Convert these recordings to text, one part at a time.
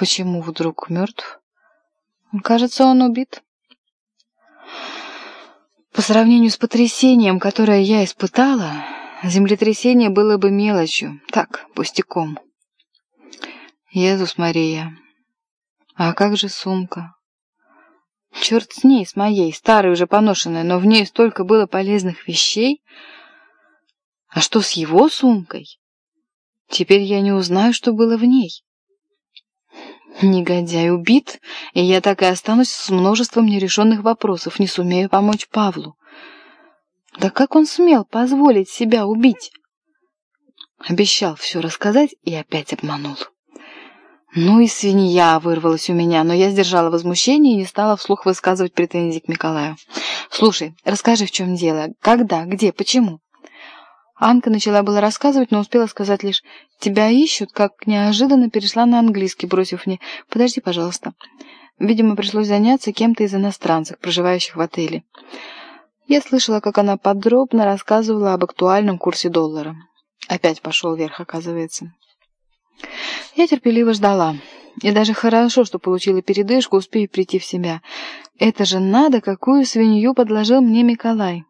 Почему вдруг мертв? Кажется, он убит. По сравнению с потрясением, которое я испытала, землетрясение было бы мелочью, так, пустяком. Иисус Мария. А как же сумка? Черт с ней, с моей, старой уже поношенной, но в ней столько было полезных вещей. А что с его сумкой? Теперь я не узнаю, что было в ней. Негодяй убит, и я так и останусь с множеством нерешенных вопросов, не сумею помочь Павлу. Да как он смел позволить себя убить? Обещал все рассказать и опять обманул. Ну и свинья вырвалась у меня, но я сдержала возмущение и не стала вслух высказывать претензии к Николаю. «Слушай, расскажи, в чем дело. Когда, где, почему?» Анка начала было рассказывать, но успела сказать лишь «Тебя ищут», как неожиданно перешла на английский, бросив мне «Подожди, пожалуйста». Видимо, пришлось заняться кем-то из иностранцев, проживающих в отеле. Я слышала, как она подробно рассказывала об актуальном курсе доллара. Опять пошел вверх, оказывается. Я терпеливо ждала. И даже хорошо, что получила передышку, успею прийти в себя. Это же надо, какую свинью подложил мне Николай.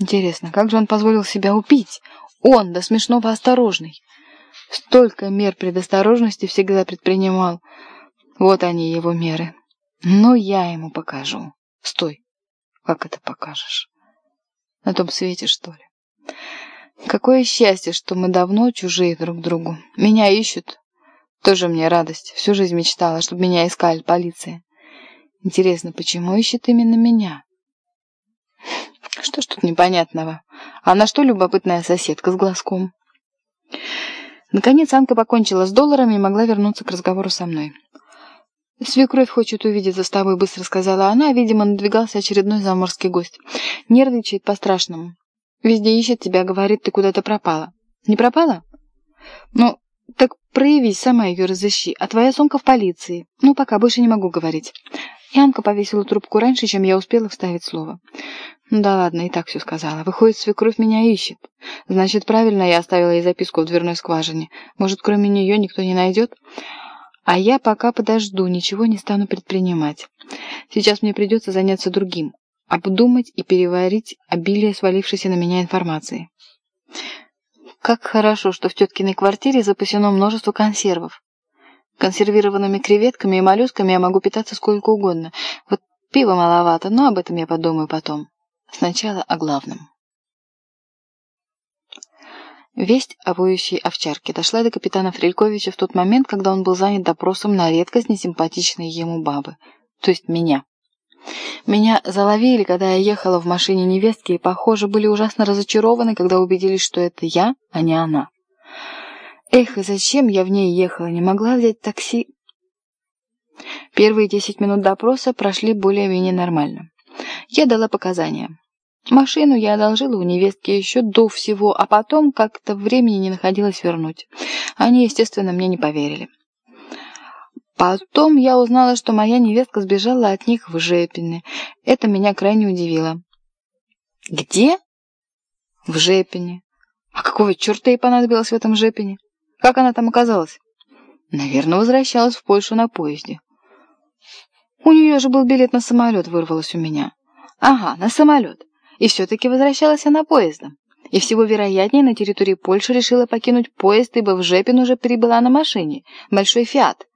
Интересно, как же он позволил себя убить? Он, до смешного осторожный. Столько мер предосторожности всегда предпринимал. Вот они, его меры. Но я ему покажу. Стой. Как это покажешь? На том свете, что ли? Какое счастье, что мы давно чужие друг другу. Меня ищут. Тоже мне радость. Всю жизнь мечтала, чтобы меня искали полиция. Интересно, почему ищет именно меня? Что ж тут непонятного? А на что любопытная соседка с глазком? Наконец Анка покончила с долларами и могла вернуться к разговору со мной. «Свекровь хочет увидеться с тобой», — быстро сказала она. Видимо, надвигался очередной заморский гость. «Нервничает по-страшному. Везде ищет тебя, говорит, ты куда-то пропала». «Не пропала?» «Ну, так проявись, сама ее разыщи. А твоя сумка в полиции. Ну, пока, больше не могу говорить». Янка повесила трубку раньше, чем я успела вставить слово. Да ладно, и так все сказала. Выходит, свекровь меня ищет. Значит, правильно я оставила ей записку в дверной скважине. Может, кроме нее никто не найдет? А я пока подожду, ничего не стану предпринимать. Сейчас мне придется заняться другим. Обдумать и переварить обилие свалившейся на меня информации. Как хорошо, что в теткиной квартире запасено множество консервов. Консервированными креветками и моллюсками я могу питаться сколько угодно. Вот пива маловато, но об этом я подумаю потом. Сначала о главном. Весть о воющей овчарке дошла до капитана Фрельковича в тот момент, когда он был занят допросом на редкость несимпатичной ему бабы, то есть меня. Меня заловили, когда я ехала в машине невестки, и, похоже, были ужасно разочарованы, когда убедились, что это я, а не она. Эх, и зачем я в ней ехала? Не могла взять такси? Первые десять минут допроса прошли более-менее нормально. Я дала показания. Машину я одолжила у невестки еще до всего, а потом как-то времени не находилось вернуть. Они, естественно, мне не поверили. Потом я узнала, что моя невестка сбежала от них в Жепине. Это меня крайне удивило. «Где?» «В Жепине». «А какого черта ей понадобилось в этом Жепине? Как она там оказалась?» «Наверное, возвращалась в Польшу на поезде». «У нее же был билет на самолет», — вырвалось у меня. «Ага, на самолет. И все-таки возвращалась она поездом. И всего вероятнее на территории Польши решила покинуть поезд, ибо в Жепин уже прибыла на машине, большой «Фиат».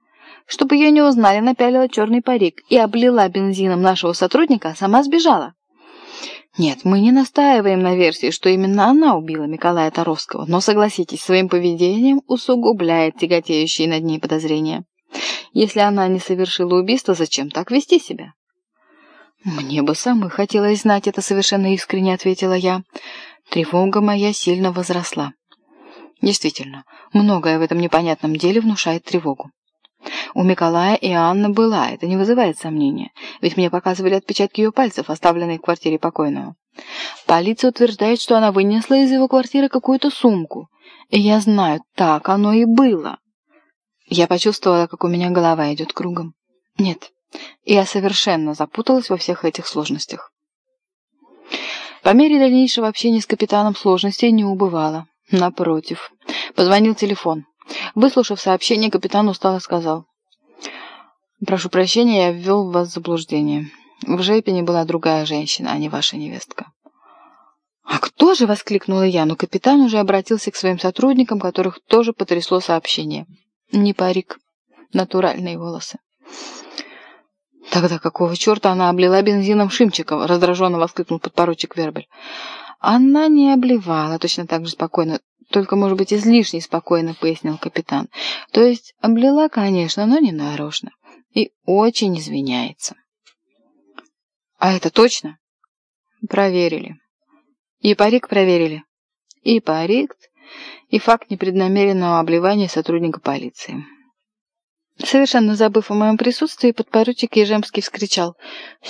Чтобы ее не узнали, напялила черный парик и облила бензином нашего сотрудника, а сама сбежала. Нет, мы не настаиваем на версии, что именно она убила Николая Таровского, но, согласитесь, своим поведением усугубляет тяготеющие над ней подозрения. Если она не совершила убийство, зачем так вести себя? «Мне бы самой хотелось знать это совершенно искренне», — ответила я. Тревога моя сильно возросла. Действительно, многое в этом непонятном деле внушает тревогу. У Николая и Анны была, это не вызывает сомнения, ведь мне показывали отпечатки ее пальцев, оставленные в квартире покойного. Полиция утверждает, что она вынесла из его квартиры какую-то сумку. И я знаю, так оно и было. Я почувствовала, как у меня голова идет кругом. Нет, я совершенно запуталась во всех этих сложностях. По мере дальнейшего общения с капитаном сложностей не убывало. Напротив. Позвонил телефон. Выслушав сообщение, капитан устало сказал. Прошу прощения, я ввел вас в заблуждение. В Жепине была другая женщина, а не ваша невестка. «А кто же?» — воскликнула я, но капитан уже обратился к своим сотрудникам, которых тоже потрясло сообщение. «Не парик, натуральные волосы». «Тогда какого черта она облила бензином Шимчикова?» — раздраженно воскликнул подпоручик Вербель. «Она не обливала, точно так же спокойно, только, может быть, излишне спокойно», — пояснил капитан. «То есть облила, конечно, но не нарочно. И очень извиняется». «А это точно?» «Проверили». И парик проверили. И парик, и факт непреднамеренного обливания сотрудника полиции. Совершенно забыв о моем присутствии, подпоручик Ежемский вскричал.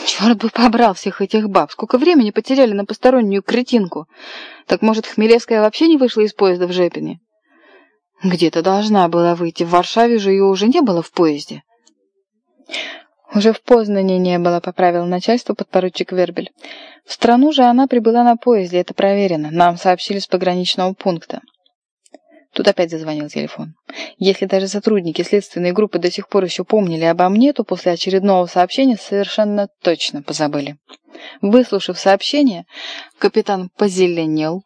«Черт бы побрал всех этих баб! Сколько времени потеряли на постороннюю кретинку! Так, может, Хмелевская вообще не вышла из поезда в Жепине?» «Где-то должна была выйти. В Варшаве же ее уже не было в поезде». «Уже в Познане не было», — поправил начальство подпоручик Вербель. «В страну же она прибыла на поезде, это проверено. Нам сообщили с пограничного пункта». Тут опять зазвонил телефон. Если даже сотрудники следственной группы до сих пор еще помнили обо мне, то после очередного сообщения совершенно точно позабыли. Выслушав сообщение, капитан позеленел,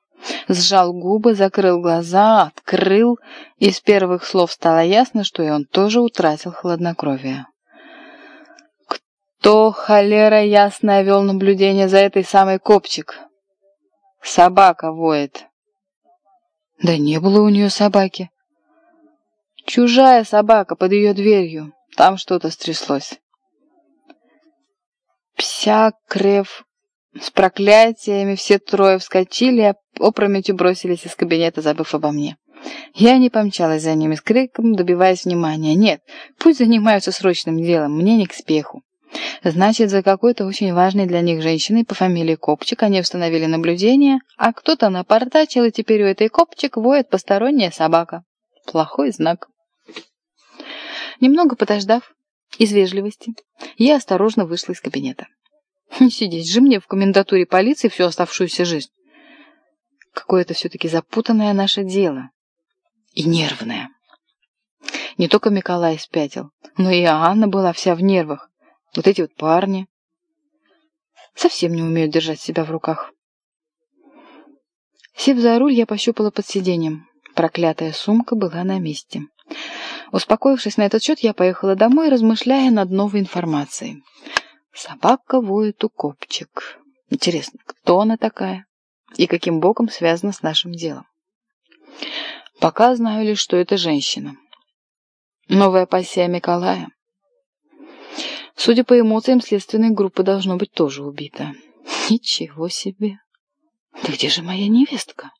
сжал губы, закрыл глаза, открыл, и с первых слов стало ясно, что и он тоже утратил хладнокровие. Кто, холера, ясно вел наблюдение за этой самой копчик? Собака воет. Да не было у нее собаки. Чужая собака под ее дверью. Там что-то стряслось. Пся, крев, с проклятиями все трое вскочили, а опрометью бросились из кабинета, забыв обо мне. Я не помчалась за ними с криком, добиваясь внимания. Нет, пусть занимаются срочным делом, мне не к спеху. Значит, за какой-то очень важной для них женщиной по фамилии Копчик они установили наблюдение, а кто-то напортачил, и теперь у этой Копчик воет посторонняя собака. Плохой знак. Немного подождав, из вежливости, я осторожно вышла из кабинета. Не сидеть же мне в комендатуре полиции всю оставшуюся жизнь. Какое-то все-таки запутанное наше дело. И нервное. Не только Миколай спятил, но и Анна была вся в нервах. Вот эти вот парни совсем не умеют держать себя в руках. Сев за руль, я пощупала под сиденьем. Проклятая сумка была на месте. Успокоившись на этот счет, я поехала домой, размышляя над новой информацией. Собака воет у копчик. Интересно, кто она такая? И каким боком связана с нашим делом? Пока знаю лишь, что это женщина. Новая пассия Миколая. Судя по эмоциям, следственная группа должно быть тоже убита. Ничего себе! Да где же моя невестка?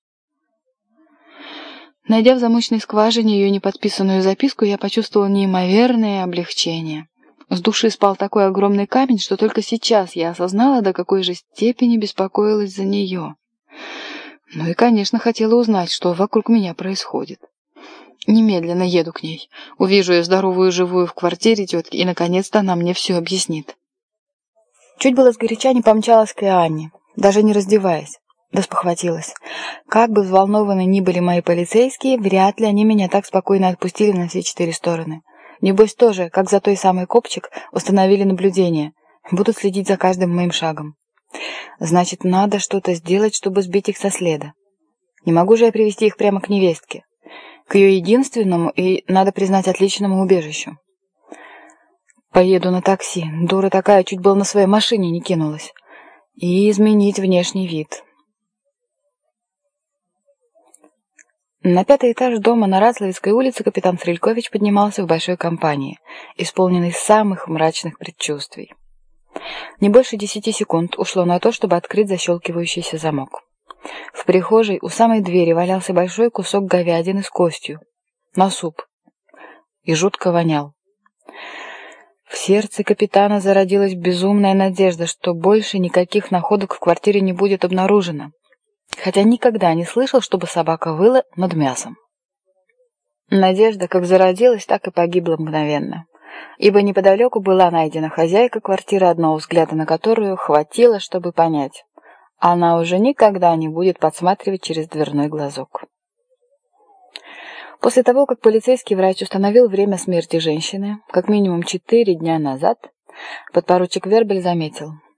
Найдя в замочной скважине ее неподписанную записку, я почувствовала неимоверное облегчение. С души спал такой огромный камень, что только сейчас я осознала, до какой же степени беспокоилась за нее. Ну и, конечно, хотела узнать, что вокруг меня происходит. Немедленно еду к ней. Увижу ее здоровую и живую в квартире тетки, и, наконец-то, она мне все объяснит. Чуть было сгоряча не помчалась к Анне, даже не раздеваясь. Да спохватилась. Как бы взволнованы ни были мои полицейские, вряд ли они меня так спокойно отпустили на все четыре стороны. Небось тоже, как за той самой копчик, установили наблюдение. Будут следить за каждым моим шагом. Значит, надо что-то сделать, чтобы сбить их со следа. Не могу же я привести их прямо к невестке к ее единственному и, надо признать, отличному убежищу. Поеду на такси. Дура такая, чуть было на своей машине не кинулась. И изменить внешний вид. На пятый этаж дома на Расловицкой улице капитан Стрелькович поднимался в большой компании, исполненный самых мрачных предчувствий. Не больше десяти секунд ушло на то, чтобы открыть защелкивающийся замок. В прихожей у самой двери валялся большой кусок говядины с костью. На суп. И жутко вонял. В сердце капитана зародилась безумная надежда, что больше никаких находок в квартире не будет обнаружено. Хотя никогда не слышал, чтобы собака выла над мясом. Надежда как зародилась, так и погибла мгновенно. Ибо неподалеку была найдена хозяйка квартиры, одного взгляда на которую хватило, чтобы понять. Она уже никогда не будет подсматривать через дверной глазок. После того, как полицейский врач установил время смерти женщины, как минимум четыре дня назад, подпоручик Вербель заметил –